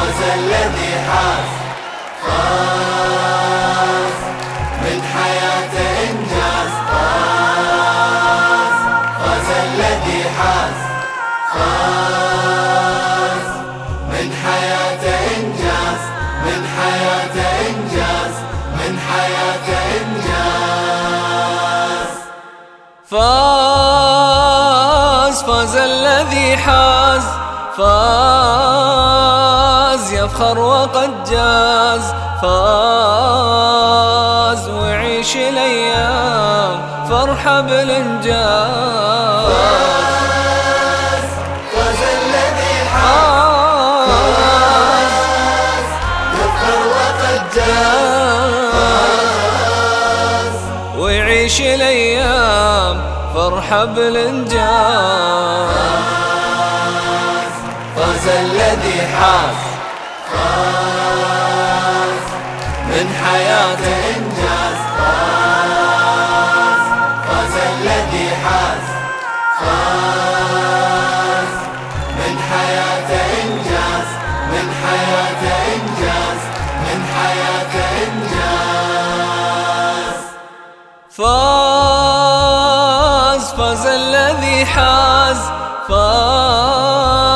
فاز الذي حاز. فاز من حياته إنجاز. فاز فاز الذي حاز. فاز من حياته إنجاز. من حياته إنجاز. من حياته إنجاز. فاز فاز الذي حاز. فاز. يفخر وقد جاز فاز ويعيش الأيام فرحه بالانجاز فاز الذي حاز يفخر وقد جاز ويعيش الأيام فرحه بالانجاز فاز الذي حاز. فاز من حياته إنجاز. فاز فاز الذي حاز. فاز من حياته إنجاز. من حياته إنجاز. من حياته إنجاز. فاز فاز الذي حاز. فاز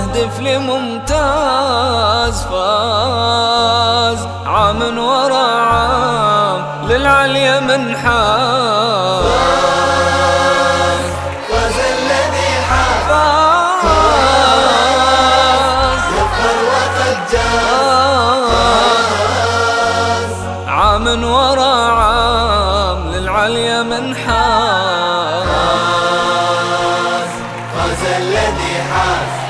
يهدف لممتاز فاز عام ورا عام للعليا الذي حاز. عام ورا عام للعليا منحاز فاز الذي حاز.